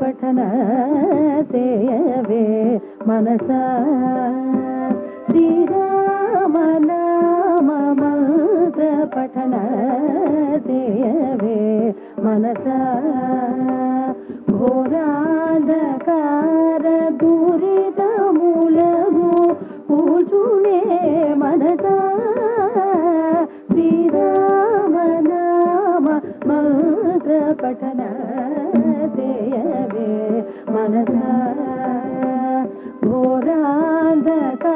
పఠన సేయవే మనస. శ్రీరామ పఠన సేయవే మనస. ఘోరాంధకార దురితములము పూజునే మనస. శ్రీరామనామ మంత్ర పఠన మనస ఘోరాంధకార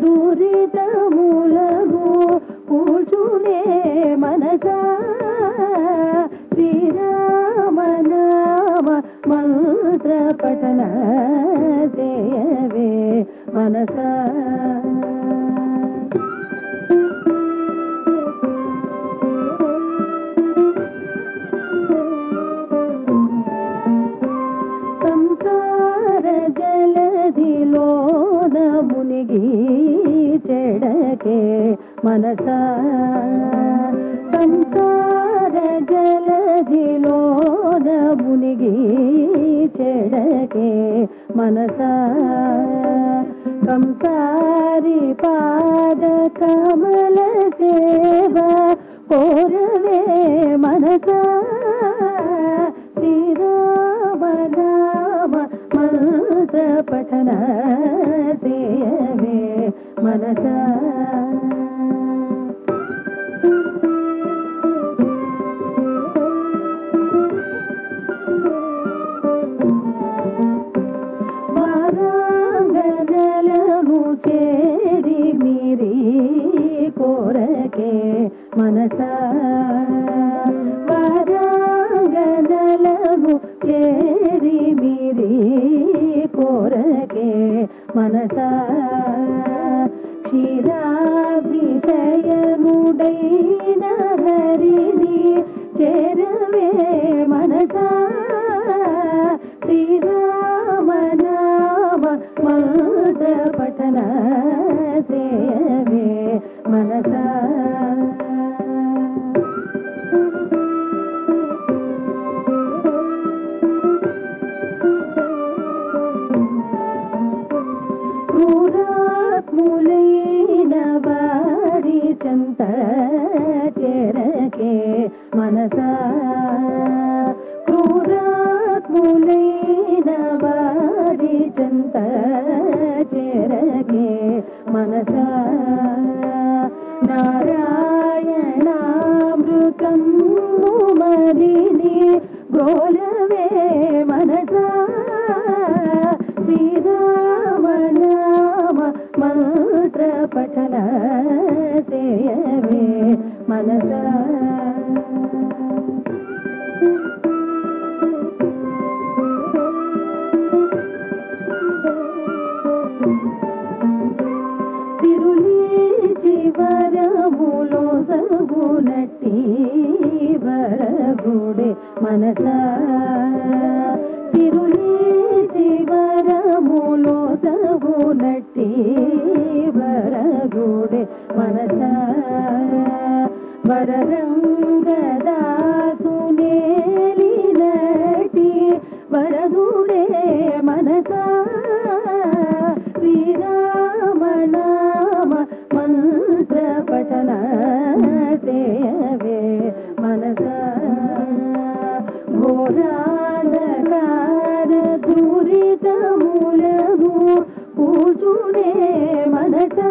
దురితములము పూజునే మనస. శ్రీరామ మంత్ర పఠన సేయవే మనస. చెడకే మనస. సంసార జలధిలోన మునిగి చెడకే మనస. సంసారి పాద కమల సేవ కోరవే మనసా. మనస. చేరి మీరి కోరకే మనస. వారాంగనలను చేరి మీరి కోరకే మనస. క్షీరాభిషయముడైన హరిని చేరవే మనస. శ్రీరామ మంత్ర పఠన సేయవే మనస. చంత చేరకే మనస క్రూరాత్ములైన వారి చంత చేరకే మనస నారాయణామృతం మరిని గోలవే మనస శ్రీరామ నామ మంత్ర పఠన సేయ మనస. తిరులేచి వరములో సగునట్టి వరగుడే మనస. తిరులేచి వరములో సగునట్టి వరగుడే మనస. వరరంగదాసునేలినటి వరదుడే మనస. శ్రీరామ మంత్ర పఠన సేయవే మనస. ఘోరాంధకార దురితములము పూజునే మనసా.